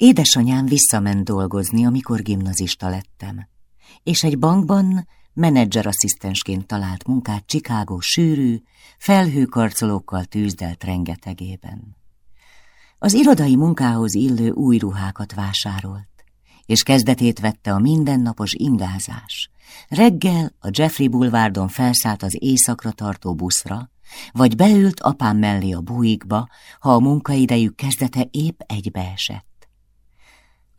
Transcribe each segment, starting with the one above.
Édesanyám visszament dolgozni, amikor gimnazista lettem, és egy bankban menedzserasszisztensként talált munkát Chicago sűrű, felhőkarcolókkal tűzdelt rengetegében. Az irodai munkához illő új ruhákat vásárolt, és kezdetét vette a mindennapos ingázás. Reggel a Jeffrey Boulevardon felszállt az éjszakra tartó buszra, vagy beült apám mellé a bújikba, ha a munkaidejük kezdete épp egybeesett.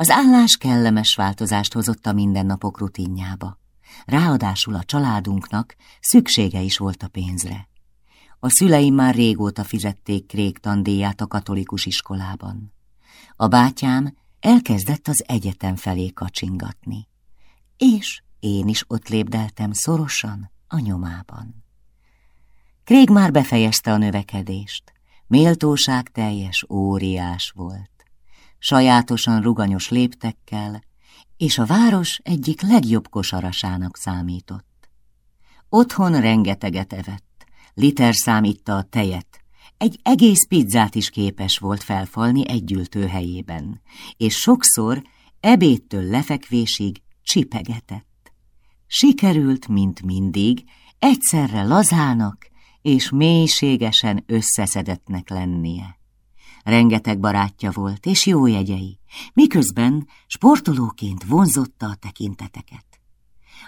Az állás kellemes változást hozott a mindennapok rutinjába. Ráadásul a családunknak szüksége is volt a pénzre. A szüleim már régóta fizették Krék tandíját a katolikus iskolában. A bátyám elkezdett az egyetem felé kacsingatni. És én is ott lépdeltem szorosan a nyomában. Krég már befejezte a növekedést. Méltóság teljes óriás volt. Sajátosan ruganyos léptekkel, és a város egyik legjobb kosarasának számított. Otthon rengeteget evett, liter számítta a tejet, egy egész pizzát is képes volt felfalni egy helyében, és sokszor ebédtől lefekvésig csipegetett. Sikerült, mint mindig, egyszerre lazának és mélységesen összeszedetnek lennie. Rengeteg barátja volt, és jó jegyei, miközben sportolóként vonzotta a tekinteteket.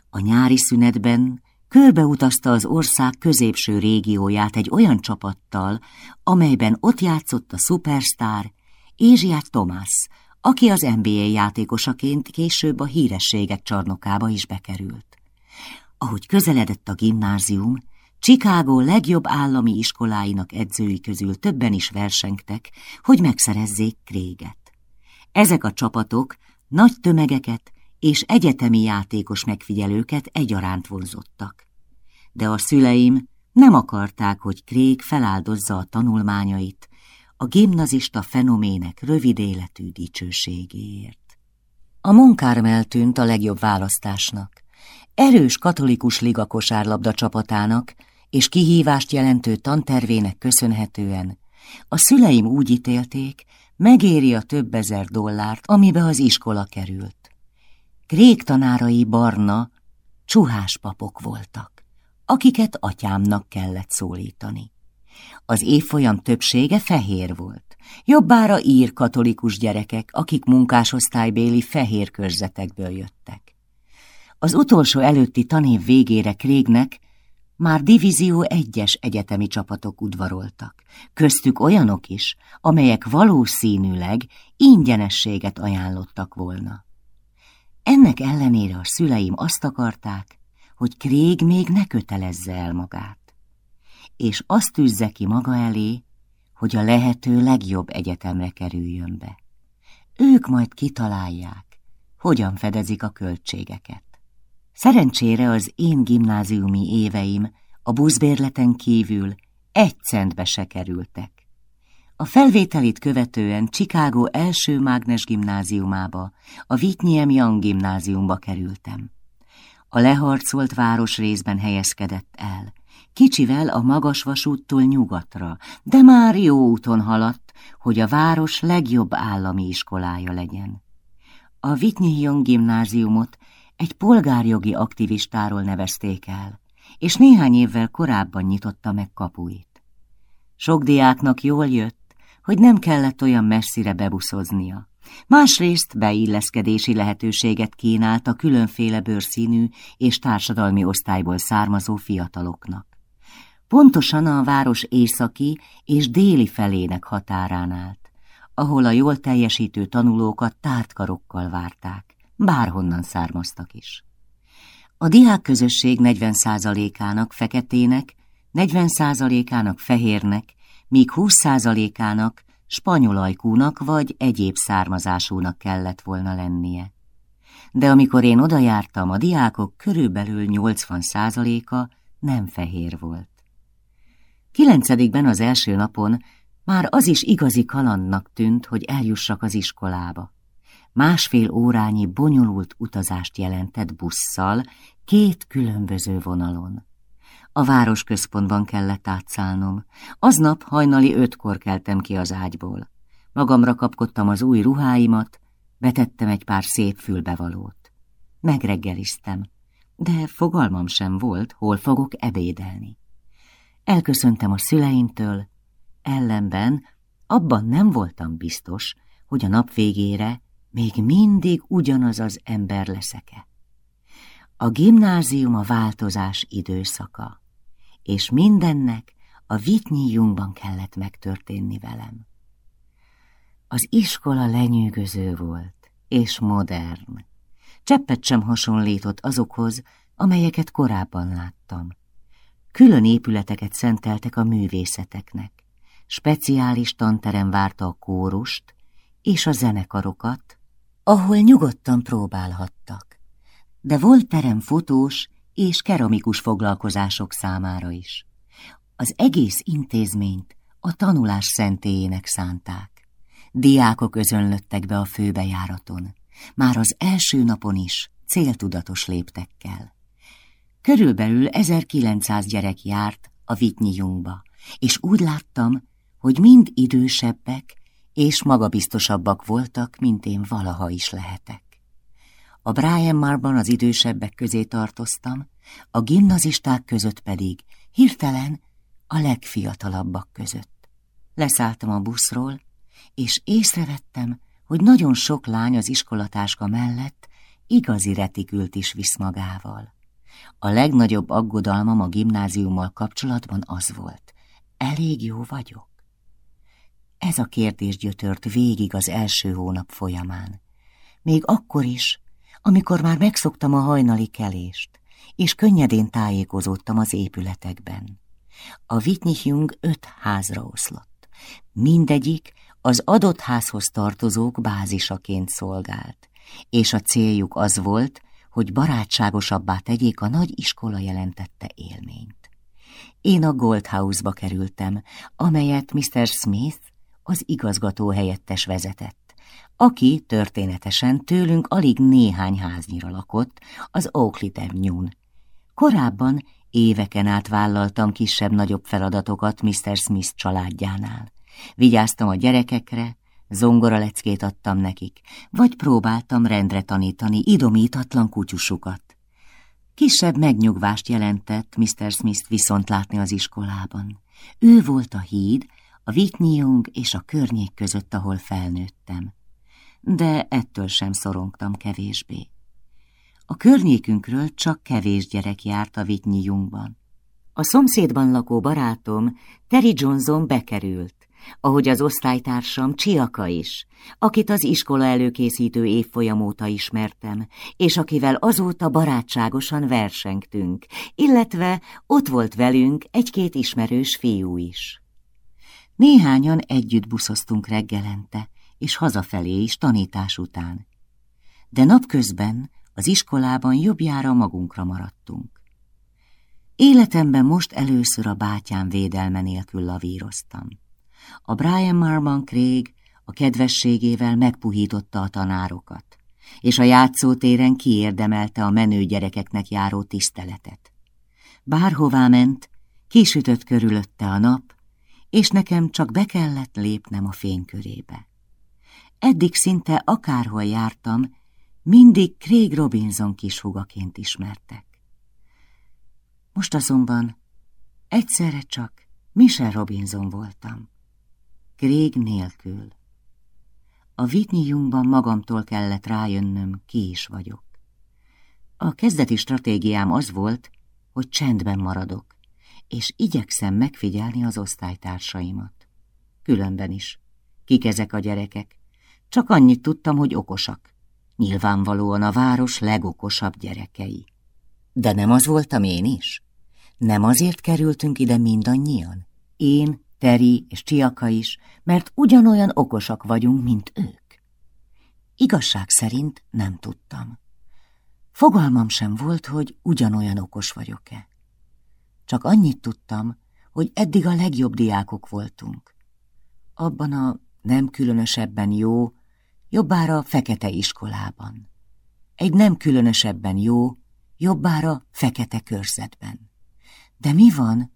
A nyári szünetben körbeutazta az ország középső régióját egy olyan csapattal, amelyben ott játszott a szupersztár Ézsiát Tomás, aki az NBA játékosaként később a hírességek csarnokába is bekerült. Ahogy közeledett a gimnázium, Chicago legjobb állami iskoláinak edzői közül többen is versengtek, hogy megszerezzék Kréget. Ezek a csapatok nagy tömegeket és egyetemi játékos megfigyelőket egyaránt vonzottak. De a szüleim nem akarták, hogy Krég feláldozza a tanulmányait a gimnazista fenomének rövid életű dicsőségéért. A Monkármel tűnt a legjobb választásnak. Erős katolikus liga kosárlabda csapatának és kihívást jelentő tantervének köszönhetően a szüleim úgy ítélték, megéri a több ezer dollárt, amibe az iskola került. Krék tanárai barna, csuhás papok voltak, akiket atyámnak kellett szólítani. Az évfolyam többsége fehér volt, jobbára ír katolikus gyerekek, akik munkásosztálybéli fehér körzetekből jöttek. Az utolsó előtti tanév végére Krégnek már divízió egyes egyetemi csapatok udvaroltak, köztük olyanok is, amelyek valószínűleg ingyenességet ajánlottak volna. Ennek ellenére a szüleim azt akarták, hogy Krég még ne kötelezze el magát, és azt tűzze ki maga elé, hogy a lehető legjobb egyetemre kerüljön be. Ők majd kitalálják, hogyan fedezik a költségeket. Szerencsére az én gimnáziumi éveim a buszbérleten kívül egy centbe se kerültek. A felvételit követően Chicago első mágnes gimnáziumába, a Whitney Young gimnáziumba kerültem. A leharcolt város részben helyezkedett el, kicsivel a magas vasúttól nyugatra, de már jó úton haladt, hogy a város legjobb állami iskolája legyen. A Whitney Young gimnáziumot egy polgárjogi aktivistáról nevezték el, és néhány évvel korábban nyitotta meg kapuit. Sok diáknak jól jött, hogy nem kellett olyan messzire bebuszoznia. Másrészt beilleszkedési lehetőséget kínált a különféle bőrszínű és társadalmi osztályból származó fiataloknak. Pontosan a város északi és déli felének határán állt, ahol a jól teljesítő tanulókat tártkarokkal várták bárhonnan származtak is. A diák közösség 40%-ának feketének, 40%-ának fehérnek, míg 20%-ának spanyolajkúnak vagy egyéb származásúnak kellett volna lennie. De amikor én odajártam, a diákok körülbelül 80%-a nem fehér volt. Kilencedikben az első napon már az is igazi kalandnak tűnt, hogy eljussak az iskolába másfél órányi bonyolult utazást jelentett busszal, két különböző vonalon. A városközpontban kellett átszállnom. Aznap hajnali ötkor keltem ki az ágyból. Magamra kapkodtam az új ruháimat, Betettem egy pár szép fülbevalót. Megreggeliztem, de fogalmam sem volt, hol fogok ebédelni. Elköszöntem a szüleimtől, ellenben abban nem voltam biztos, hogy a nap végére még mindig ugyanaz az ember leszeke. A gimnázium a változás időszaka, és mindennek a Vitnyi kellett megtörténni velem. Az iskola lenyűgöző volt, és modern. Cseppet sem hasonlított azokhoz, amelyeket korábban láttam. Külön épületeket szenteltek a művészeteknek. Speciális tanterem várta a kórust és a zenekarokat, ahol nyugodtan próbálhattak. De volt terem fotós és keramikus foglalkozások számára is. Az egész intézményt a tanulás szentélyének szánták. Diákok özönlöttek be a főbejáraton, már az első napon is céltudatos léptekkel. Körülbelül 1900 gyerek járt a Vitnyi és úgy láttam, hogy mind idősebbek és magabiztosabbak voltak, mint én valaha is lehetek. A Brian Marban az idősebbek közé tartoztam, a gimnazisták között pedig hirtelen a legfiatalabbak között. Leszálltam a buszról, és észrevettem, hogy nagyon sok lány az iskolatáska mellett igazi retikült is visz magával. A legnagyobb aggodalmam a gimnáziummal kapcsolatban az volt. Elég jó vagyok? Ez a kérdés gyötört végig az első hónap folyamán. Még akkor is, amikor már megszoktam a hajnali kelést, és könnyedén tájékozódtam az épületekben. A Vitnyihjung öt házra oszlott. Mindegyik az adott házhoz tartozók bázisaként szolgált, és a céljuk az volt, hogy barátságosabbá tegyék a nagy iskola jelentette élményt. Én a Gold House-ba kerültem, amelyet Mr. Smith, az igazgató helyettes vezetett, aki történetesen tőlünk alig néhány háznyira lakott az Oakley avenue Korábban éveken át vállaltam kisebb-nagyobb feladatokat Mr. Smith családjánál. Vigyáztam a gyerekekre, zongoraleckét adtam nekik, vagy próbáltam rendre tanítani idomítatlan kutyusukat. Kisebb megnyugvást jelentett Mr. Smith viszont látni az iskolában. Ő volt a híd, a Vitnyung és a környék között, ahol felnőttem. De ettől sem szorongtam kevésbé. A környékünkről csak kevés gyerek járt a Vitnyjungban. A szomszédban lakó barátom, Terry Johnson bekerült, ahogy az osztálytársam Csiaka is, akit az iskola előkészítő évfolyam óta ismertem, és akivel azóta barátságosan versengtünk, illetve ott volt velünk egy-két ismerős fiú is. Néhányan együtt buszoztunk reggelente, és hazafelé is tanítás után. De napközben az iskolában jobbjára magunkra maradtunk. Életemben most először a bátyám védelme nélkül lavíroztam. A Brian Marman Craig a kedvességével megpuhította a tanárokat, és a játszótéren kiérdemelte a menő gyerekeknek járó tiszteletet. Bárhová ment, kisütött körülötte a nap, és nekem csak be kellett lépnem a fénykörébe. Eddig szinte akárhol jártam, mindig Craig Robinson kishugaként ismertek. Most azonban egyszerre csak Michelle Robinson voltam. Craig nélkül. A Vitnyjungban magamtól kellett rájönnöm, ki is vagyok. A kezdeti stratégiám az volt, hogy csendben maradok, és igyekszem megfigyelni az osztálytársaimat. Különben is. Kik ezek a gyerekek? Csak annyit tudtam, hogy okosak. Nyilvánvalóan a város legokosabb gyerekei. De nem az voltam én is? Nem azért kerültünk ide mindannyian? Én, Teri és Csiaka is, mert ugyanolyan okosak vagyunk, mint ők. Igazság szerint nem tudtam. Fogalmam sem volt, hogy ugyanolyan okos vagyok-e. Csak annyit tudtam, hogy eddig a legjobb diákok voltunk. Abban a nem különösebben jó, jobbára fekete iskolában. Egy nem különösebben jó, jobbára fekete körzetben. De mi van,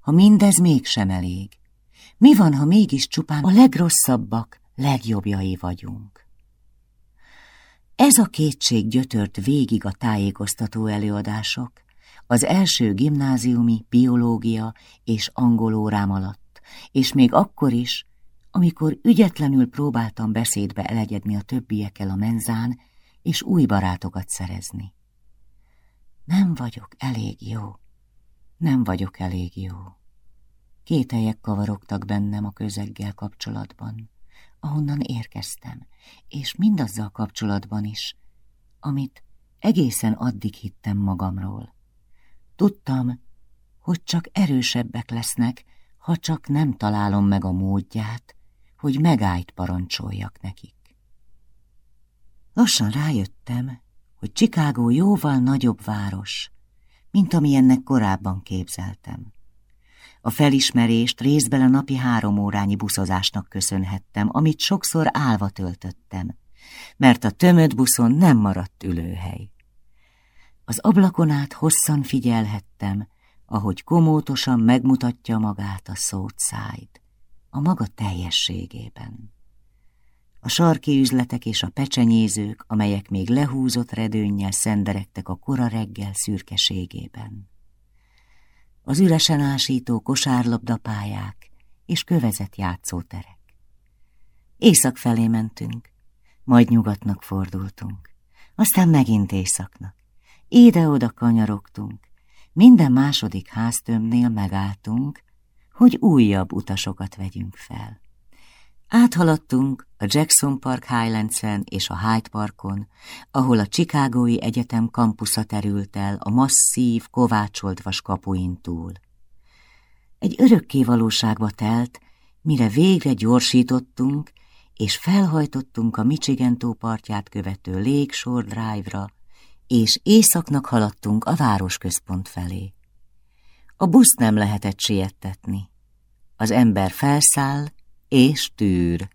ha mindez mégsem elég? Mi van, ha mégis csupán a legrosszabbak legjobbjai vagyunk? ez a kétség gyötört végig a tájékoztató előadások, az első gimnáziumi biológia és angol órám alatt, és még akkor is, amikor ügyetlenül próbáltam beszédbe elegyedni a többiekkel a menzán, és új barátokat szerezni. Nem vagyok elég jó. Nem vagyok elég jó. Kételyek kavarogtak bennem a közeggel kapcsolatban, ahonnan érkeztem, és mindazzal kapcsolatban is, amit egészen addig hittem magamról. Tudtam, hogy csak erősebbek lesznek, ha csak nem találom meg a módját, hogy megállt parancsoljak nekik. Lassan rájöttem, hogy Chicago jóval nagyobb város, mint amilyennek korábban képzeltem. A felismerést részben a napi három órányi buszozásnak köszönhettem, amit sokszor álva töltöttem, mert a tömött buszon nem maradt ülőhely. Az ablakon át hosszan figyelhettem, ahogy komótosan megmutatja magát a Southside, a maga teljességében. A sarki üzletek és a pecsenyézők, amelyek még lehúzott redőnnyel szenderegtek a kora reggel szürkeségében. Az üresen ásító kosárlabdapályák és kövezett játszóterek. Észak felé mentünk, majd nyugatnak fordultunk, aztán megint északnak. Ide-oda kanyarogtunk, minden második háztömbnél megálltunk, hogy újabb utasokat vegyünk fel. Áthaladtunk a Jackson Park Highlandsen és a Hyde Parkon, ahol a Chicagói Egyetem kampusza terült el a masszív, kovácsolt vas kapuin túl. Egy örökké valóságba telt, mire végre gyorsítottunk, és felhajtottunk a Michigan tó partját követő Lakeshore Drive-ra, és északnak haladtunk a városközpont felé. A busz nem lehetett siettetni. Az ember felszáll és tűr.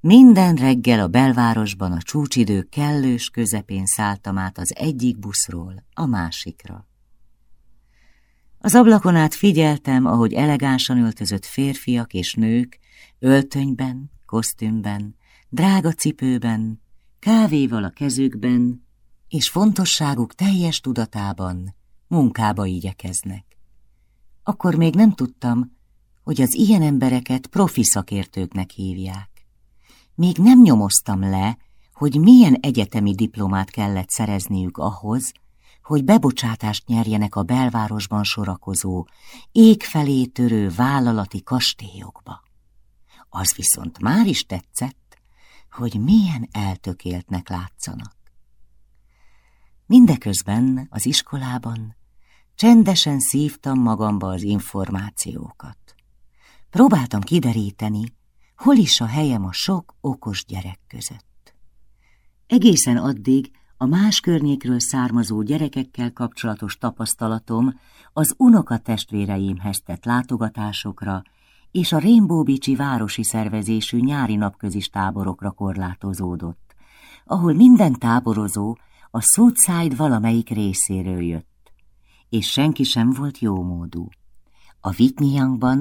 Minden reggel a belvárosban a csúcsidő kellős közepén szálltam át az egyik buszról a másikra. Az ablakon át figyeltem, ahogy elegánsan öltözött férfiak és nők öltönyben, kosztümben, drága cipőben, kávéval a kezükben, és fontosságuk teljes tudatában munkába igyekeznek. Akkor még nem tudtam, hogy az ilyen embereket profi szakértőknek hívják. Még nem nyomoztam le, hogy milyen egyetemi diplomát kellett szerezniük ahhoz, hogy bebocsátást nyerjenek a belvárosban sorakozó, ég felé törő vállalati kastélyokba. Az viszont már is tetszett, hogy milyen eltökéltnek látszanak. Mindeközben az iskolában csendesen szívtam magamba az információkat. Próbáltam kideríteni, hol is a helyem a sok okos gyerek között. Egészen addig a más környékről származó gyerekekkel kapcsolatos tapasztalatom az unoka testvéreimhez tett látogatásokra és a Rainbow Beach-i városi szervezésű nyári napközis táborokra korlátozódott, ahol minden táborozó a Southside valamelyik részéről jött, és senki sem volt jómódú. A Whitney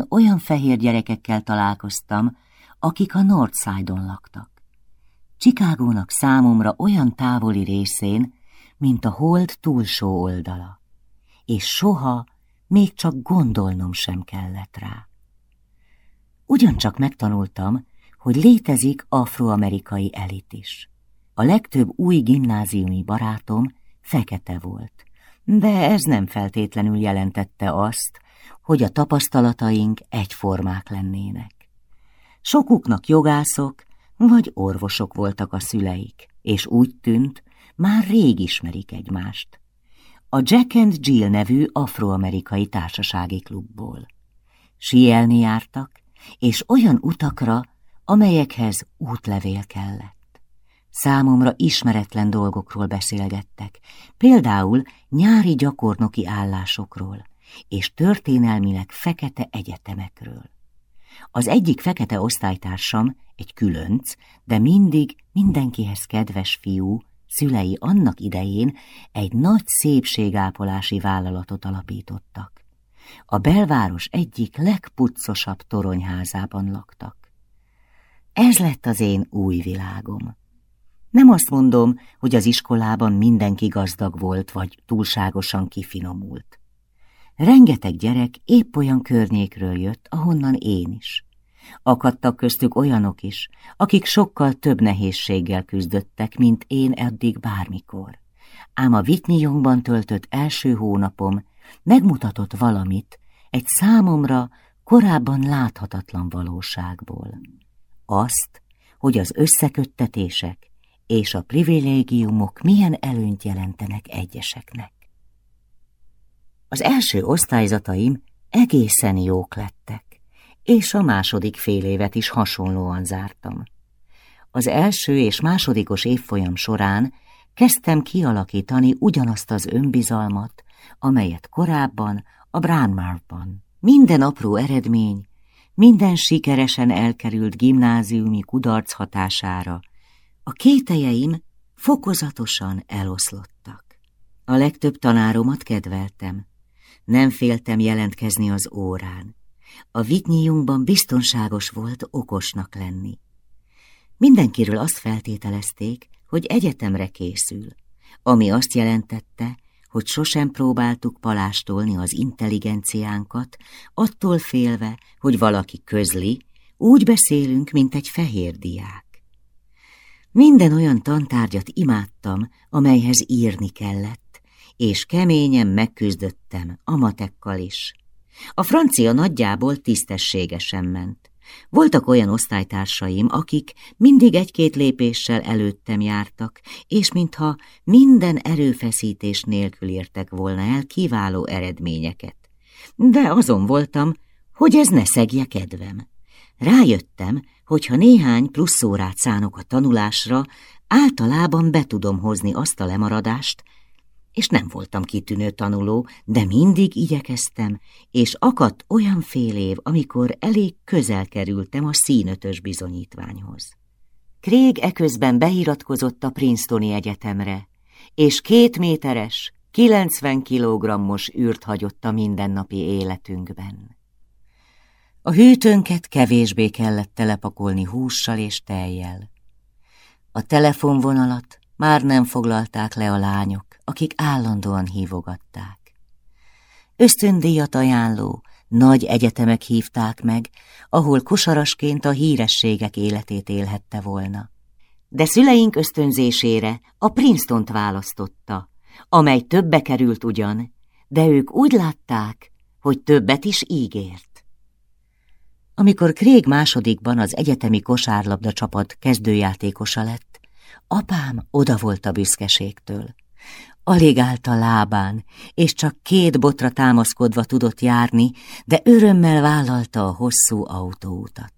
olyan fehér gyerekekkel találkoztam, akik a Northside-on laktak. Csikágónak számomra olyan távoli részén, mint a hold túlsó oldala, és soha még csak gondolnom sem kellett rá. Ugyancsak megtanultam, hogy létezik afroamerikai elit is. A legtöbb új gimnáziumi barátom fekete volt, de ez nem feltétlenül jelentette azt, hogy a tapasztalataink egyformák lennének. Sokuknak jogászok vagy orvosok voltak a szüleik, és úgy tűnt, már rég ismerik egymást. A Jack and Jill nevű afroamerikai társasági klubból. Sielni jártak, és olyan utakra, amelyekhez útlevél kellett. Számomra ismeretlen dolgokról beszélgettek, például nyári gyakornoki állásokról, és történelmileg fekete egyetemekről. Az egyik fekete osztálytársam, egy különc, de mindig mindenkihez kedves fiú, szülei annak idején egy nagy szépségápolási vállalatot alapítottak. A belváros egyik legpuccosabb toronyházában laktak. Ez lett az én új világom. Nem azt mondom, hogy az iskolában mindenki gazdag volt, vagy túlságosan kifinomult. Rengeteg gyerek épp olyan környékről jött, ahonnan én is. Akadtak köztük olyanok is, akik sokkal több nehézséggel küzdöttek, mint én eddig bármikor. Ám a Vitnyjongban töltött első hónapom megmutatott valamit egy számomra korábban láthatatlan valóságból. Azt, hogy az összeköttetések és a privilégiumok milyen előnyt jelentenek egyeseknek. Az első osztályzataim egészen jók lettek, és a második fél évet is hasonlóan zártam. Az első és másodikos évfolyam során kezdtem kialakítani ugyanazt az önbizalmat, amelyet korábban a Bránmárban. Minden apró eredmény, minden sikeresen elkerült gimnáziumi kudarc hatására, a kételjeim fokozatosan eloszlottak. A legtöbb tanáromat kedveltem. Nem féltem jelentkezni az órán. A vitnyíjunkban biztonságos volt okosnak lenni. Mindenkiről azt feltételezték, hogy egyetemre készül, ami azt jelentette, hogy sosem próbáltuk palástolni az intelligenciánkat, attól félve, hogy valaki közli, úgy beszélünk, mint egy fehér diák. Minden olyan tantárgyat imádtam, amelyhez írni kellett, és keményen megküzdöttem a matekkal is. A francia nagyjából tisztességesen ment. Voltak olyan osztálytársaim, akik mindig egy-két lépéssel előttem jártak, és mintha minden erőfeszítés nélkül értek volna el kiváló eredményeket. De azon voltam, hogy ez ne szegje kedvem. Rájöttem, hogy ha néhány plusz órát szánok a tanulásra, általában be tudom hozni azt a lemaradást, és nem voltam kitűnő tanuló, de mindig igyekeztem, és akadt olyan fél év, amikor elég közel kerültem a színötös bizonyítványhoz. Craig eközben beiratkozott a Princetoni Egyetemre, és két méteres, 90 kilogrammos űrt hagyott a mindennapi életünkben. A hűtőnket kevésbé kellett telepakolni hússal és tejjel. A telefonvonalat már nem foglalták le a lányok, akik állandóan hívogatták. Ösztöndíjat ajánló, nagy egyetemek hívták meg, ahol kosarasként a hírességek életét élhette volna. De szüleink ösztönzésére a Princeton-t választotta, amely többe került ugyan, de ők úgy látták, hogy többet is ígért. Amikor Craig másodikban az egyetemi kosárlabda csapat kezdőjátékosa lett, apám oda volt a büszkeségtől. Alig állt a lábán, és csak két botra támaszkodva tudott járni, de örömmel vállalta a hosszú autóutat.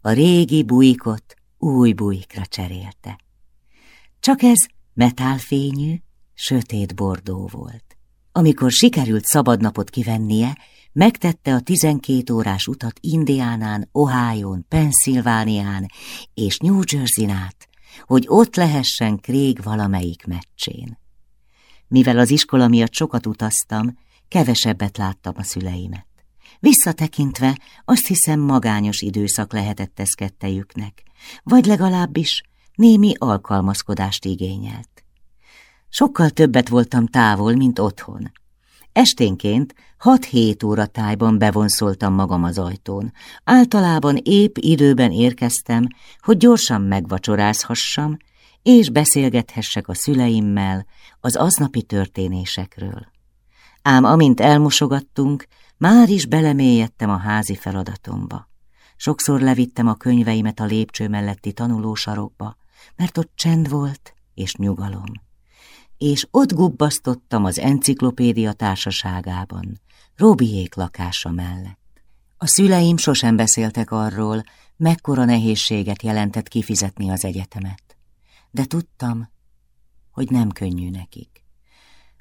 A régi bujikot új bujikra cserélte. Csak ez metálfényű, sötét bordó volt. Amikor sikerült szabadnapot kivennie, megtette a tizenkét órás utat Indiánán, Ohio-n, Pennsylvánián és New Jersey-n át, hogy ott lehessen Craig valamelyik meccsén. Mivel az iskola miatt sokat utaztam, kevesebbet láttam a szüleimet. Visszatekintve azt hiszem magányos időszak lehetett ez kettejüknek, vagy legalábbis némi alkalmazkodást igényelt. Sokkal többet voltam távol, mint otthon. Esténként 6-7 óra tájban bevonszoltam magam az ajtón. Általában épp időben érkeztem, hogy gyorsan megvacsorázhassam, és beszélgethessek a szüleimmel az aznapi történésekről. Ám amint elmosogattunk, már is belemélyedtem a házi feladatomba. Sokszor levittem a könyveimet a lépcső melletti tanulósarokba, mert ott csend volt és nyugalom. És ott gubbasztottam az enciklopédia társaságában, Robiék lakása mellett. A szüleim sosem beszéltek arról, mekkora nehézséget jelentett kifizetni az egyetemet de tudtam, hogy nem könnyű nekik.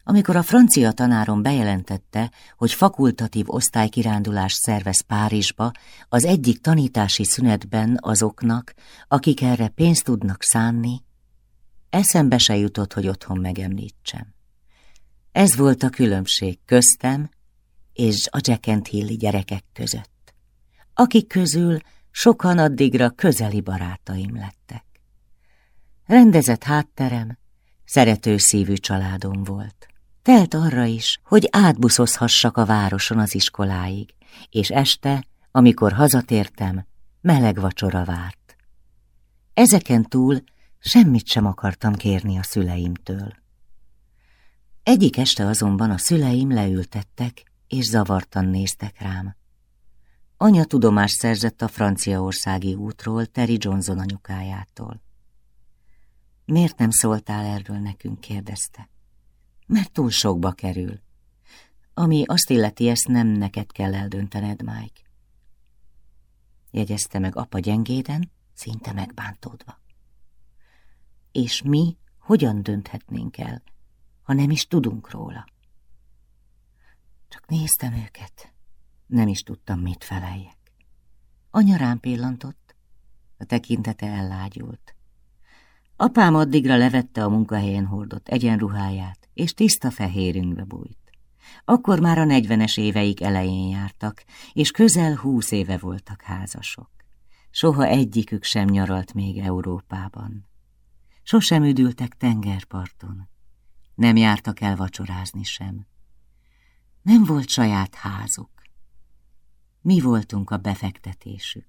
Amikor a francia tanárom bejelentette, hogy fakultatív osztálykirándulást szervez Párizsba, az egyik tanítási szünetben azoknak, akik erre pénzt tudnak szánni, eszembe se jutott, hogy otthon megemlítsem. Ez volt a különbség köztem és a Jack Hilli gyerekek között, akik közül sokan addigra közeli barátaim lettek. Rendezett hátterem, szerető szívű családom volt. Telt arra is, hogy átbuszozhassak a városon az iskoláig, és este, amikor hazatértem, meleg vacsora várt. Ezeken túl semmit sem akartam kérni a szüleimtől. Egyik este azonban a szüleim leültettek, és zavartan néztek rám. Anya tudomást szerzett a franciaországi útról Terry Johnson anyukájától. Miért nem szóltál erről nekünk, kérdezte. Mert túl sokba kerül. Ami azt illeti, ezt nem neked kell eldöntened, Mike. Jegyezte meg apa gyengéden, szinte megbántódva. És mi hogyan dönthetnénk el, ha nem is tudunk róla? Csak néztem őket, nem is tudtam, mit feleljek. Anya rám pillantott, a tekintete ellágyult. Apám addigra levette a munkahelyen hordott egyenruháját, és tiszta fehérünkbe bújt. Akkor már a negyvenes éveik elején jártak, és közel húsz éve voltak házasok. Soha egyikük sem nyaralt még Európában. Sosem üdültek tengerparton. Nem jártak el vacsorázni sem. Nem volt saját házuk. Mi voltunk a befektetésük.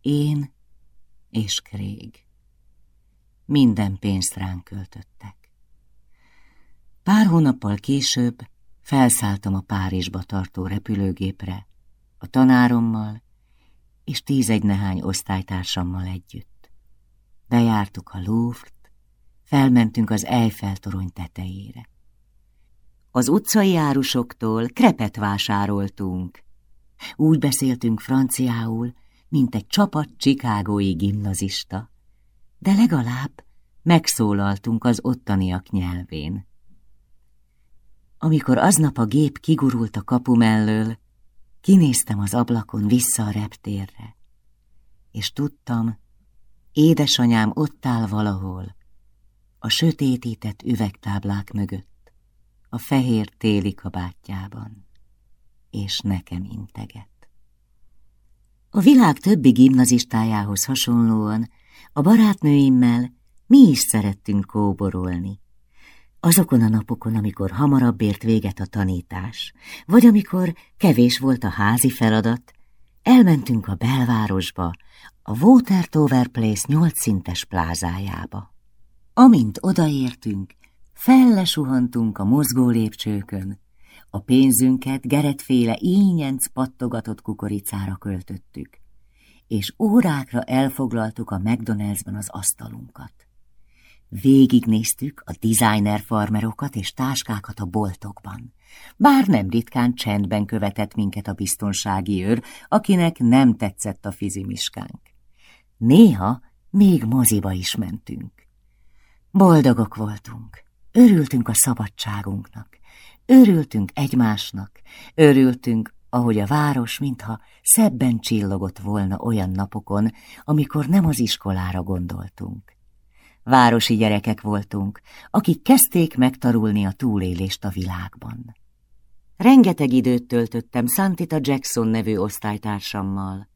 Én és Krég. Minden pénzt ránk költöttek. Pár hónappal később felszálltam a Párizsba tartó repülőgépre, a tanárommal és tízegy nehány osztálytársammal együtt. Bejártuk a Louvre-t, felmentünk az Eiffel torony tetejére. Az utcai árusoktól krepet vásároltunk. Úgy beszéltünk franciául, mint egy csapat csikágói gimnazista, de legalább megszólaltunk az ottaniak nyelvén. Amikor aznap a gép kigurult a kapu mellől, kinéztem az ablakon vissza a reptérre, és tudtam, édesanyám ott áll valahol, a sötétített üvegtáblák mögött, a fehér téli kabátjában, és nekem integet. A világ többi gimnazistájához hasonlóan a barátnőimmel mi is szerettünk kóborolni, Azokon a napokon, amikor hamarabb ért véget a tanítás, vagy amikor kevés volt a házi feladat, elmentünk a belvárosba, a Watertower Place nyolc szintes plázájába. Amint odaértünk, fellesuhantunk a mozgó lépcsőkön, a pénzünket geretféle ínyenc pattogatott kukoricára költöttük, és órákra elfoglaltuk a McDonald'sban az asztalunkat. Végignéztük a designer farmerokat és táskákat a boltokban. Bár nem ritkán csendben követett minket a biztonsági őr, akinek nem tetszett a fizimiskánk. Néha még moziba is mentünk. Boldogok voltunk, örültünk a szabadságunknak, örültünk egymásnak, örültünk, ahogy a város mintha szebben csillogott volna olyan napokon, amikor nem az iskolára gondoltunk. Városi gyerekek voltunk, akik kezdték megtarulni a túlélést a világban. Rengeteg időt töltöttem Santita Jackson nevű osztálytársammal,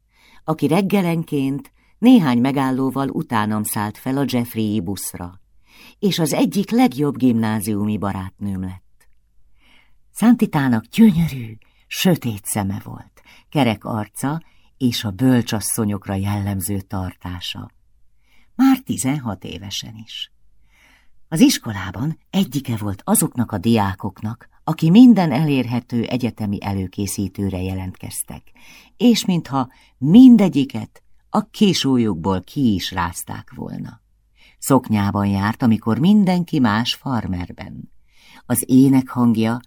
aki reggelenként néhány megállóval utánam szállt fel a Jeffrey buszra, és az egyik legjobb gimnáziumi barátnőm lett. Santitának gyönyörű, sötét szeme volt, kerek arca és a bölcsasszonyokra jellemző tartása már tizenhat évesen is. Az iskolában egyike volt azoknak a diákoknak, aki minden elérhető egyetemi előkészítőre jelentkeztek, és mintha mindegyiket a késójukból ki is rázták volna. Szoknyában járt, amikor mindenki más farmerben. Az ének hangja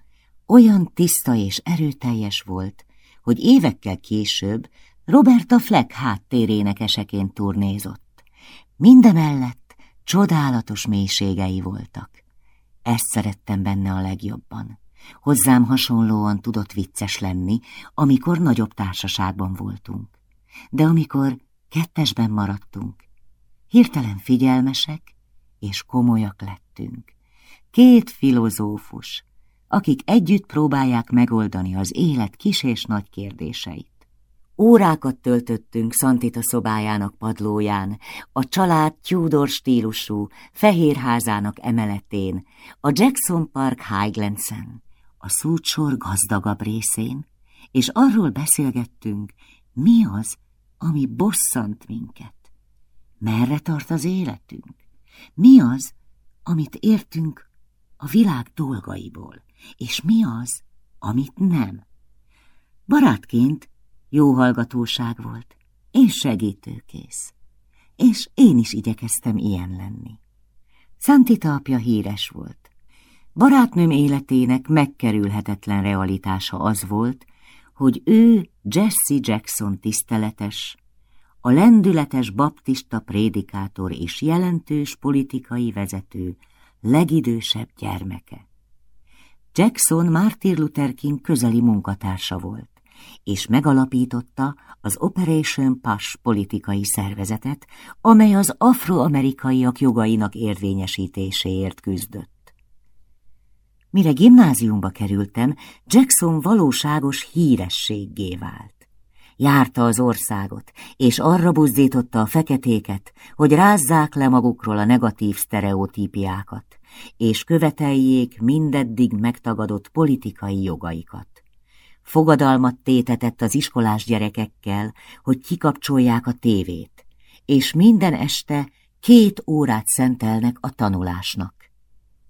olyan tiszta és erőteljes volt, hogy évekkel később Roberta Fleck háttérénekeseként turnézott. Mindemellett csodálatos mélységei voltak. Ezt szerettem benne a legjobban. Hozzám hasonlóan tudott vicces lenni, amikor nagyobb társaságban voltunk. De amikor kettesben maradtunk, hirtelen figyelmesek és komolyak lettünk. Két filozófus, akik együtt próbálják megoldani az élet kis és nagy kérdéseit. Órákat töltöttünk Szantita szobájának padlóján, a család Tudor stílusú, fehérházának emeletén, a Jackson Park Highlandsen, a szúcsor gazdagabb részén, és arról beszélgettünk, mi az, ami bosszant minket. Merre tart az életünk? Mi az, amit értünk a világ dolgaiból, és mi az, amit nem? Barátként jó hallgatóság volt, és segítőkész. És én is igyekeztem ilyen lenni. Szentita apja híres volt. Barátnőm életének megkerülhetetlen realitása az volt, hogy ő Jesse Jackson tiszteletes, a lendületes baptista prédikátor és jelentős politikai vezető legidősebb gyermeke. Jackson Martin Luther King közeli munkatársa volt és megalapította az Operation Pash politikai szervezetet, amely az afroamerikaiak jogainak érvényesítéséért küzdött. Mire gimnáziumba kerültem, Jackson valóságos hírességgé vált. Járta az országot, és arra buzdította a feketéket, hogy rázzák le magukról a negatív sztereotípiákat, és követeljék mindeddig megtagadott politikai jogaikat. Fogadalmat tétetett az iskolás gyerekekkel, hogy kikapcsolják a tévét, és minden este két órát szentelnek a tanulásnak.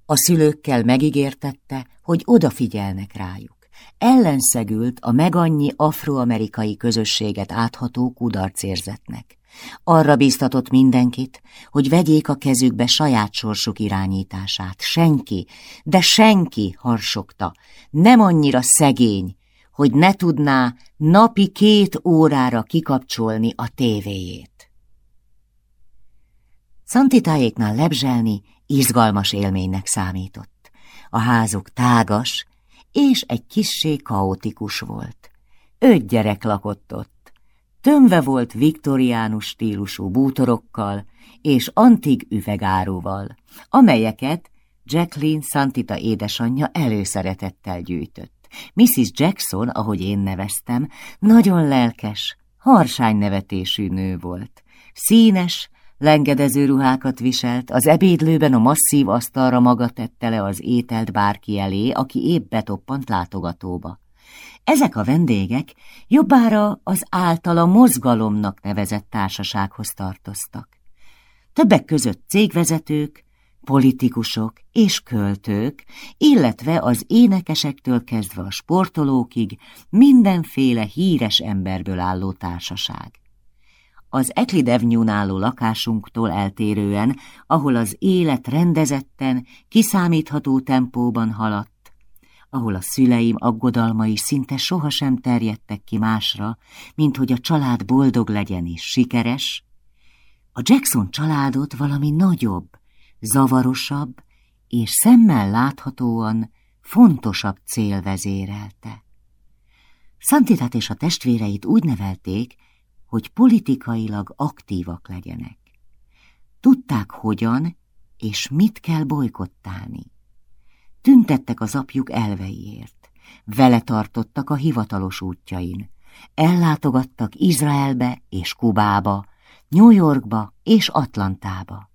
A szülőkkel megígértette, hogy odafigyelnek rájuk. Ellenszegült a megannyi afroamerikai közösséget átható kudarcérzetnek. Arra bíztatott mindenkit, hogy vegyék a kezükbe saját sorsuk irányítását. Senki, de senki harsogta, nem annyira szegény, hogy ne tudná napi két órára kikapcsolni a tévéjét. Szantitájéknál lebzselni izgalmas élménynek számított. A házuk tágas és egy kissé kaotikus volt. Öt gyerek lakott ott. Tömve volt viktoriánus stílusú bútorokkal és antig üvegáróval, amelyeket Jacqueline Santita édesanyja előszeretettel gyűjtött. Mrs. Jackson, ahogy én neveztem, nagyon lelkes, harsány nevetésű nő volt. Színes, lengedező ruhákat viselt, az ebédlőben a masszív asztalra maga tette le az ételt bárki elé, aki épp betoppant látogatóba. Ezek a vendégek jobbára az általa mozgalomnak nevezett társasághoz tartoztak. Többek között cégvezetők, politikusok és költők, illetve az énekesektől kezdve a sportolókig mindenféle híres emberből álló társaság. Az Eklidevnyún álló lakásunktól eltérően, ahol az élet rendezetten, kiszámítható tempóban haladt, ahol a szüleim aggodalmai szinte sohasem terjedtek ki másra, mint hogy a család boldog legyen és sikeres, a Jackson családot valami nagyobb, zavarosabb és szemmel láthatóan fontosabb cél vezérelte. Szantitát és a testvéreit úgy nevelték, hogy politikailag aktívak legyenek. Tudták, hogyan és mit kell bolykottálni. Tüntettek az apjuk elveiért, vele tartottak a hivatalos útjain, ellátogattak Izraelbe és Kubába, New Yorkba és Atlantába.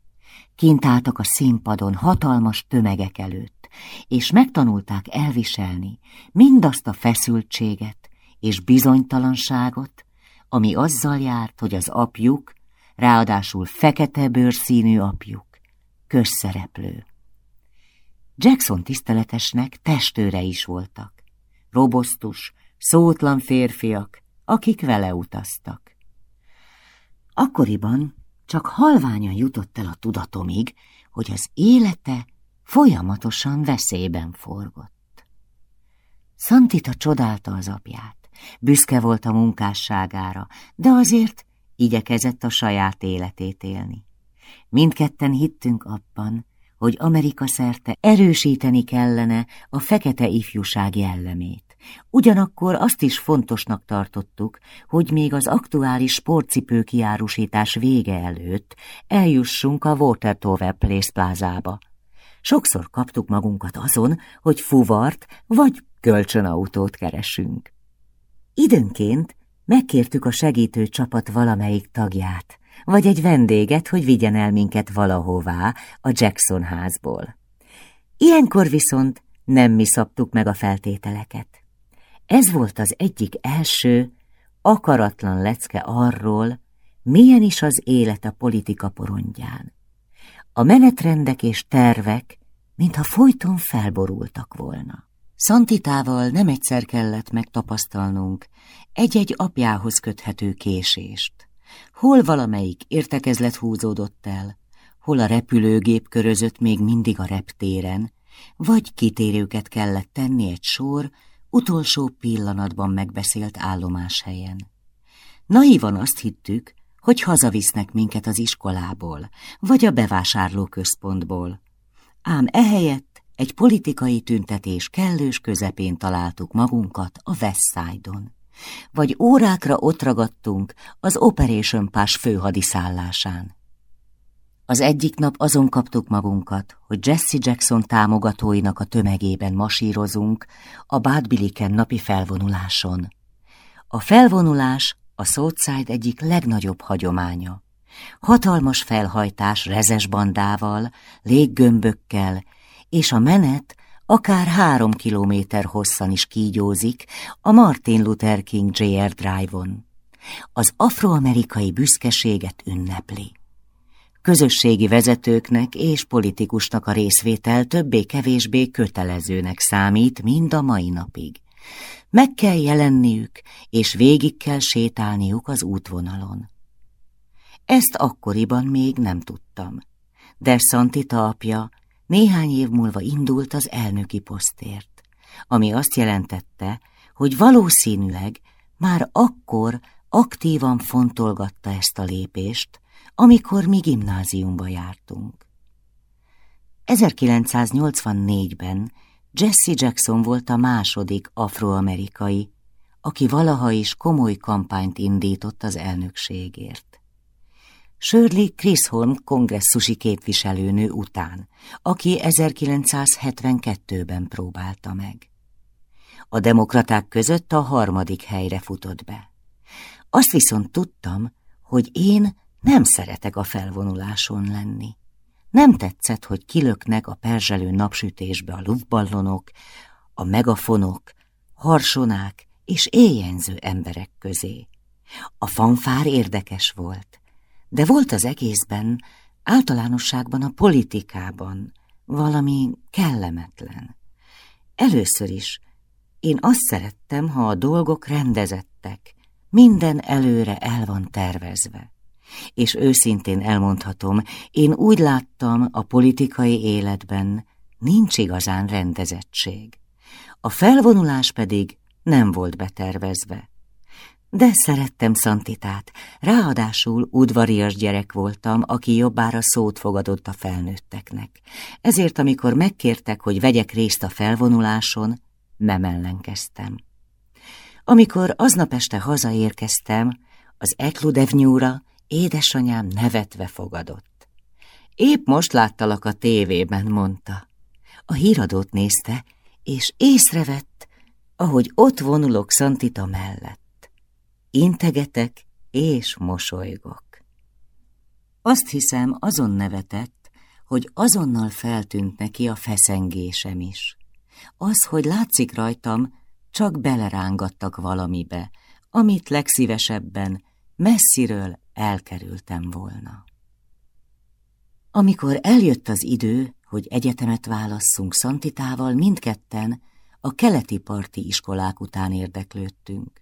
Kint álltak a színpadon hatalmas tömegek előtt, és megtanulták elviselni mindazt a feszültséget és bizonytalanságot, ami azzal járt, hogy az apjuk, ráadásul fekete bőrszínű apjuk, közszereplő. Jackson tiszteletesnek testőre is voltak, robosztus, szótlan férfiak, akik vele utaztak. Akkoriban csak halványan jutott el a tudatomig, hogy az élete folyamatosan veszélyben forgott. Szantita csodálta az apját, büszke volt a munkásságára, de azért igyekezett a saját életét élni. Mindketten hittünk abban, hogy Amerika szerte erősíteni kellene a fekete ifjúság jellemét. Ugyanakkor azt is fontosnak tartottuk, hogy még az aktuális sportcipő kiárusítás vége előtt eljussunk a Watertower Place plázába. Sokszor kaptuk magunkat azon, hogy fuvart vagy kölcsönautót keresünk. Időnként Megkértük a segítő csapat valamelyik tagját, vagy egy vendéget, hogy vigyen el minket valahová a Jackson házból. Ilyenkor viszont nem mi szabtuk meg a feltételeket. Ez volt az egyik első, akaratlan lecke arról, milyen is az élet a politika porondján. A menetrendek és tervek, mintha folyton felborultak volna. Szantitával nem egyszer kellett megtapasztalnunk egy-egy apjához köthető késést. Hol valamelyik értekezlet húzódott el, hol a repülőgép körözött még mindig a reptéren, vagy kitérőket kellett tenni egy sor, utolsó pillanatban megbeszélt állomáshelyen. Naivan azt hittük, hogy hazavisznek minket az iskolából, vagy a bevásárlóközpontból. Ám ehelyett egy politikai tüntetés kellős közepén találtuk magunkat a West Side-on. Vagy órákra ott ragadtunk az Operation Pass főhadiszállásán. Az egyik nap azon kaptuk magunkat, hogy Jesse Jackson támogatóinak a tömegében masírozunk a Bad Billiken napi felvonuláson. A felvonulás a Southside egyik legnagyobb hagyománya. Hatalmas felhajtás rezes bandával, léggömbökkel, és a menet akár három kilométer hosszan is kígyózik a Martin Luther King Jr. Drive-on. Az afroamerikai büszkeséget ünnepli. Közösségi vezetőknek és politikusnak a részvétel többé-kevésbé kötelezőnek számít mind a mai napig. Meg kell jelenniük, és végig kell sétálniuk az útvonalon. Ezt akkoriban még nem tudtam, de Szantita apja néhány év múlva indult az elnöki posztért, ami azt jelentette, hogy valószínűleg már akkor aktívan fontolgatta ezt a lépést, amikor mi gimnáziumba jártunk. 1984-ben Jesse Jackson volt a második afroamerikai, aki valaha is komoly kampányt indított az elnökségért. Shirley Chisholm kongresszusi képviselőnő után, aki 1972-ben próbálta meg. A demokraták között a harmadik helyre futott be. Azt viszont tudtam, hogy én nem szeretek a felvonuláson lenni. Nem tetszett, hogy kilöknek a perzselő napsütésbe a luftballonok, a megafonok, harsonák és éjjenző emberek közé. A fanfár érdekes volt, de volt az egészben, általánosságban a politikában valami kellemetlen. Először is én azt szerettem, ha a dolgok rendezettek, minden előre el van tervezve és őszintén elmondhatom, én úgy láttam a politikai életben, nincs igazán rendezettség. A felvonulás pedig nem volt betervezve. De szerettem Szantitát, ráadásul udvarias gyerek voltam, aki jobbára szót fogadott a felnőtteknek. Ezért, amikor megkértek, hogy vegyek részt a felvonuláson, nem ellenkeztem. Amikor aznap este hazaérkeztem, az Ekludevnyúra Édesanyám nevetve fogadott. Épp most láttalak a tévében, mondta. A híradót nézte, és észrevett, ahogy ott vonulok Szantita mellett. Integetek és mosolygok. Azt hiszem, azon nevetett, hogy azonnal feltűnt neki a feszengésem is. Az, hogy látszik rajtam, csak belerángattak valamibe, amit legszívesebben messziről elkerültem volna. Amikor eljött az idő, hogy egyetemet válasszunk Szantitával, mindketten a keleti parti iskolák után érdeklődtünk.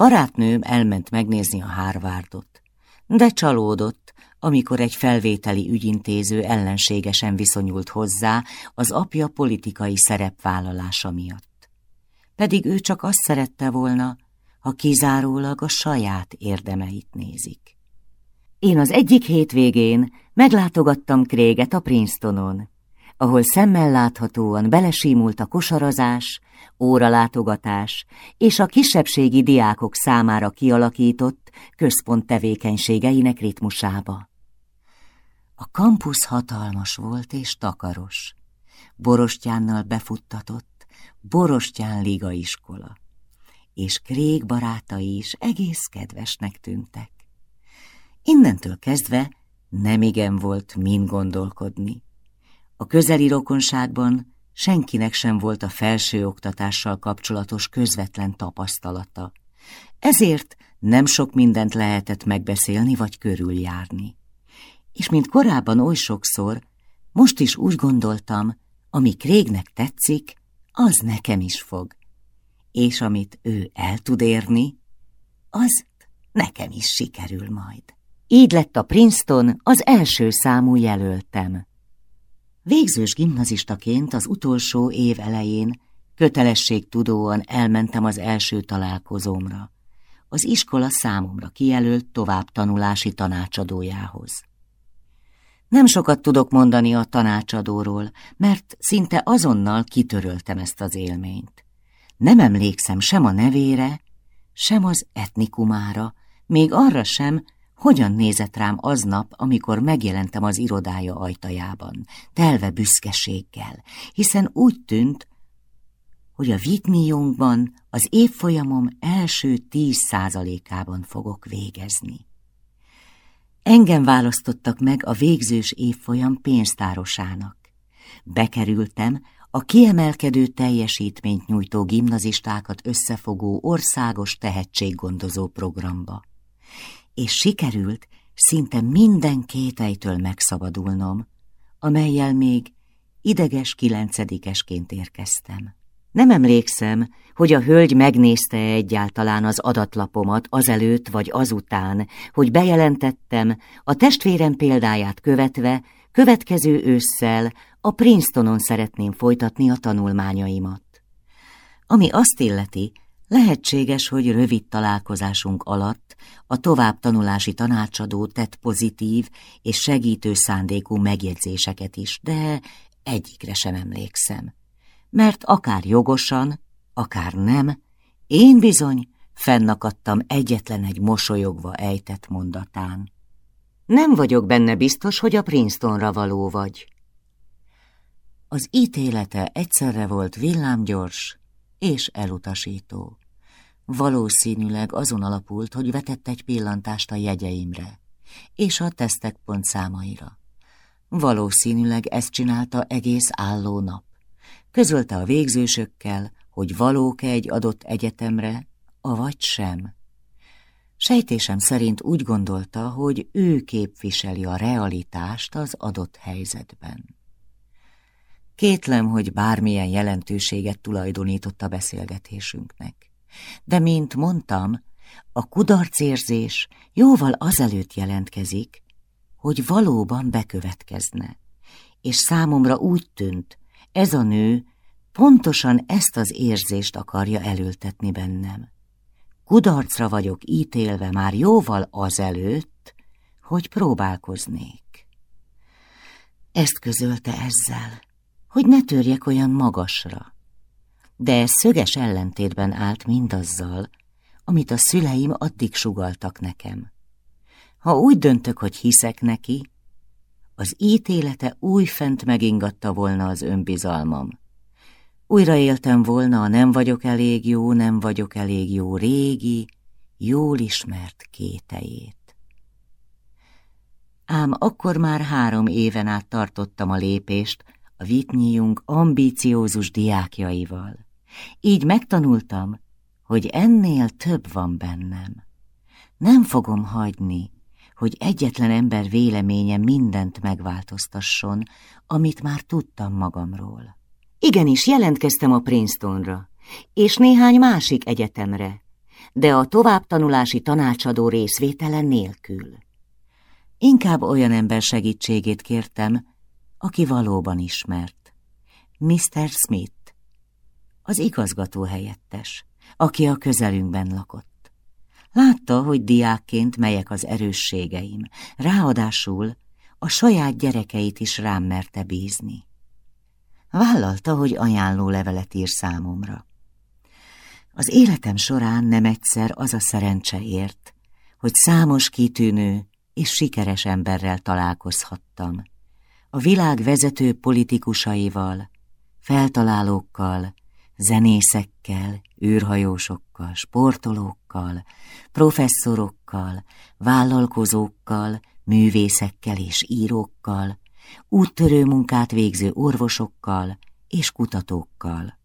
Barátnőm elment megnézni a Harvardot, de csalódott, amikor egy felvételi ügyintéző ellenségesen viszonyult hozzá az apja politikai szerepvállalása miatt. Pedig ő csak azt szerette volna, ha kizárólag a saját érdemeit nézik. Én az egyik hétvégén meglátogattam Kréget a Princetonon, ahol szemmel láthatóan belesímult a kosarazás, óralátogatás és a kisebbségi diákok számára kialakított központ tevékenységeinek ritmusába. A kampusz hatalmas volt és takaros, borostyánnal befuttatott, borostyán liga iskola és Krék barátai is egész kedvesnek tűntek. Innentől kezdve nem igen volt mind gondolkodni. A közeli rokonságban senkinek sem volt a felsőoktatással kapcsolatos közvetlen tapasztalata. Ezért nem sok mindent lehetett megbeszélni vagy körüljárni. És mint korábban oly sokszor, most is úgy gondoltam, ami Krégnek tetszik, az nekem is fog. És amit ő el tud érni, az nekem is sikerül majd. Így lett a Princeton az első számú jelöltem. Végzős gimnazistaként az utolsó év elején kötelességtudóan elmentem az első találkozómra, az iskola számomra kijelölt továbbtanulási tanácsadójához. Nem sokat tudok mondani a tanácsadóról, mert szinte azonnal kitöröltem ezt az élményt. Nem emlékszem sem a nevére, sem az etnikumára, még arra sem, hogyan nézett rám aznap, amikor megjelentem az irodája ajtajában, telve büszkeséggel, hiszen úgy tűnt, hogy a Whitney az évfolyamom első tíz százalékában fogok végezni. Engem választottak meg a végzős évfolyam pénztárosának. Bekerültem a kiemelkedő teljesítményt nyújtó gimnazistákat összefogó országos tehetséggondozó programba és sikerült szinte minden kételytől megszabadulnom, amelyel még ideges kilencedikesként érkeztem. Nem emlékszem, hogy a hölgy megnézte -e egyáltalán az adatlapomat azelőtt vagy azután, hogy bejelentettem, a testvérem példáját követve, következő ősszel a Princetonon szeretném folytatni a tanulmányaimat. Ami azt illeti, Lehetséges, hogy rövid találkozásunk alatt a továbbtanulási tanácsadó tett pozitív és segítő szándékú megjegyzéseket is, de egyikre sem emlékszem. Mert akár jogosan, akár nem, én bizony fennakadtam egyetlen egy mosolyogva ejtett mondatán. Nem vagyok benne biztos, hogy a Princetonra való vagy. Az ítélete egyszerre volt villámgyors és elutasító. Valószínűleg azon alapult, hogy vetett egy pillantást a jegyeimre és a tesztek pontszámaira. Valószínűleg ezt csinálta egész álló nap. Közölte a végzősökkel, hogy valók -e egy adott egyetemre, avagy sem. Sejtésem szerint úgy gondolta, hogy ő képviseli a realitást az adott helyzetben. Kétlem, hogy bármilyen jelentőséget tulajdonított a beszélgetésünknek. De, mint mondtam, a kudarcérzés jóval azelőtt jelentkezik, hogy valóban bekövetkezne. És számomra úgy tűnt, ez a nő pontosan ezt az érzést akarja elültetni bennem. Kudarcra vagyok ítélve már jóval azelőtt, hogy próbálkoznék. Ezt közölte ezzel, hogy ne törjek olyan magasra, de szöges ellentétben állt mindazzal, amit a szüleim addig sugaltak nekem. Ha úgy döntök, hogy hiszek neki, az ítélete újfent megingatta volna az önbizalmam. Újra éltem volna a nem vagyok elég jó, nem vagyok elég jó régi, jól ismert kétejét. Ám akkor már három éven át tartottam a lépést a Vitnyijunk ambíciózus diákjaival. Így megtanultam, hogy ennél több van bennem. Nem fogom hagyni, hogy egyetlen ember véleménye mindent megváltoztasson, amit már tudtam magamról. Igenis, jelentkeztem a Princetonra, és néhány másik egyetemre, de a továbbtanulási tanácsadó részvétele nélkül. Inkább olyan ember segítségét kértem, aki valóban ismert. Mr. Smith, az igazgató helyettes, aki a közelünkben lakott. Látta, hogy diákként melyek az erősségeim, ráadásul a saját gyerekeit is rám merte bízni. Vállalta, hogy ajánló levelet ír számomra. Az életem során nem egyszer az a szerencse ért, hogy számos kitűnő és sikeres emberrel találkozhattam. A világ vezető politikusaival, feltalálókkal, zenészekkel, űrhajósokkal, sportolókkal, professzorokkal, vállalkozókkal, művészekkel és írókkal, úttörő munkát végző orvosokkal és kutatókkal.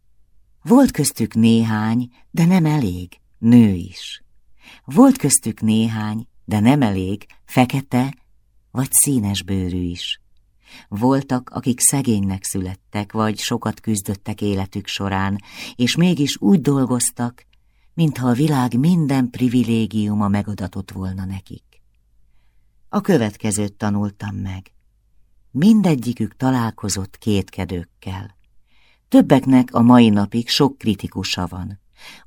Volt köztük néhány, de nem elég, nő is. Volt köztük néhány, de nem elég, fekete vagy színes bőrű is. Voltak, akik szegénynek születtek, vagy sokat küzdöttek életük során, és mégis úgy dolgoztak, mintha a világ minden privilégiuma megadatott volna nekik. A következőt tanultam meg. Mindegyikük találkozott kétkedőkkel. Többeknek a mai napig sok kritikusa van.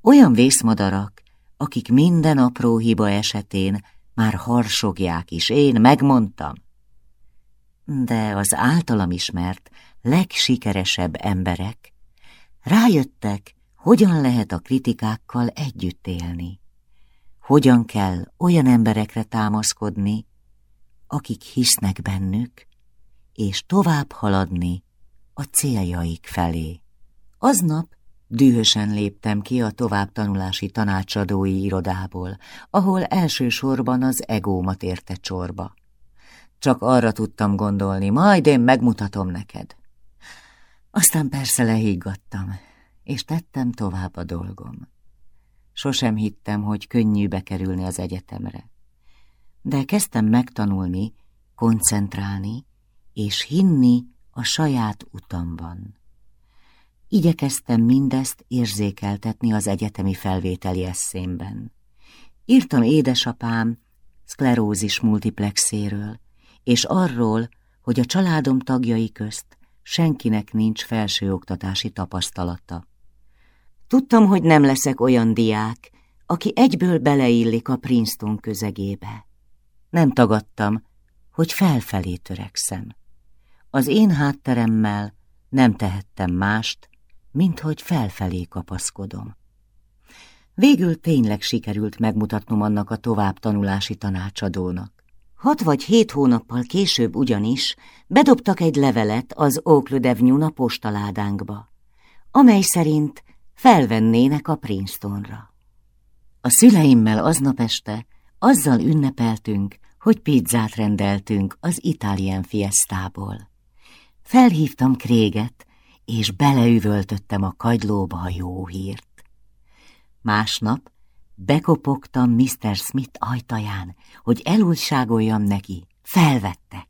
Olyan vészmadarak, akik minden apró hiba esetén már harsogják is, én megmondtam. De az általam ismert legsikeresebb emberek rájöttek, hogyan lehet a kritikákkal együtt élni. Hogyan kell olyan emberekre támaszkodni, akik hisznek bennük, és tovább haladni a céljaik felé. Aznap dühösen léptem ki a továbbtanulási tanácsadói irodából, ahol elsősorban az egómat érte csorba. Csak arra tudtam gondolni, majd én megmutatom neked. Aztán persze lehiggadtam, és tettem tovább a dolgom. Sosem hittem, hogy könnyű bekerülni az egyetemre. De kezdtem megtanulni, koncentrálni, és hinni a saját utamban. Igyekeztem mindezt érzékeltetni az egyetemi felvételi eszémben. Írtam édesapám szklerózis multiplexéről, és arról, hogy a családom tagjai közt senkinek nincs felsőoktatási tapasztalata. Tudtam, hogy nem leszek olyan diák, aki egyből beleillik a Princeton közegébe. Nem tagadtam, hogy felfelé törekszem. Az én hátteremmel nem tehettem mást, mint hogy felfelé kapaszkodom. Végül tényleg sikerült megmutatnom annak a továbbtanulási tanácsadónak. Hat vagy hét hónappal később ugyanis bedobtak egy levelet az Oakland Avenue a postaládánkba, amely szerint felvennének a Princetonra. A szüleimmel aznap este azzal ünnepeltünk, hogy pizzát rendeltünk az Italian fiesztából. Felhívtam Kréget, és beleüvöltöttem a kagylóba a jó hírt. Másnap bekopogtam Mr. Smith ajtaján, hogy elújságoljam neki, felvettek,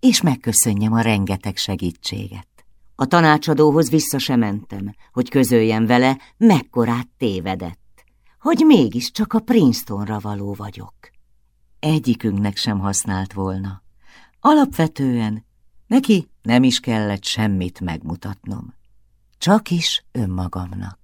és megköszönjem a rengeteg segítséget. A tanácsadóhoz vissza sem mentem, hogy közöljem vele, mekkorát tévedett, hogy mégiscsak a Princetonra való vagyok. Egyikünknek sem használt volna. Alapvetően neki nem is kellett semmit megmutatnom. Csak is önmagamnak.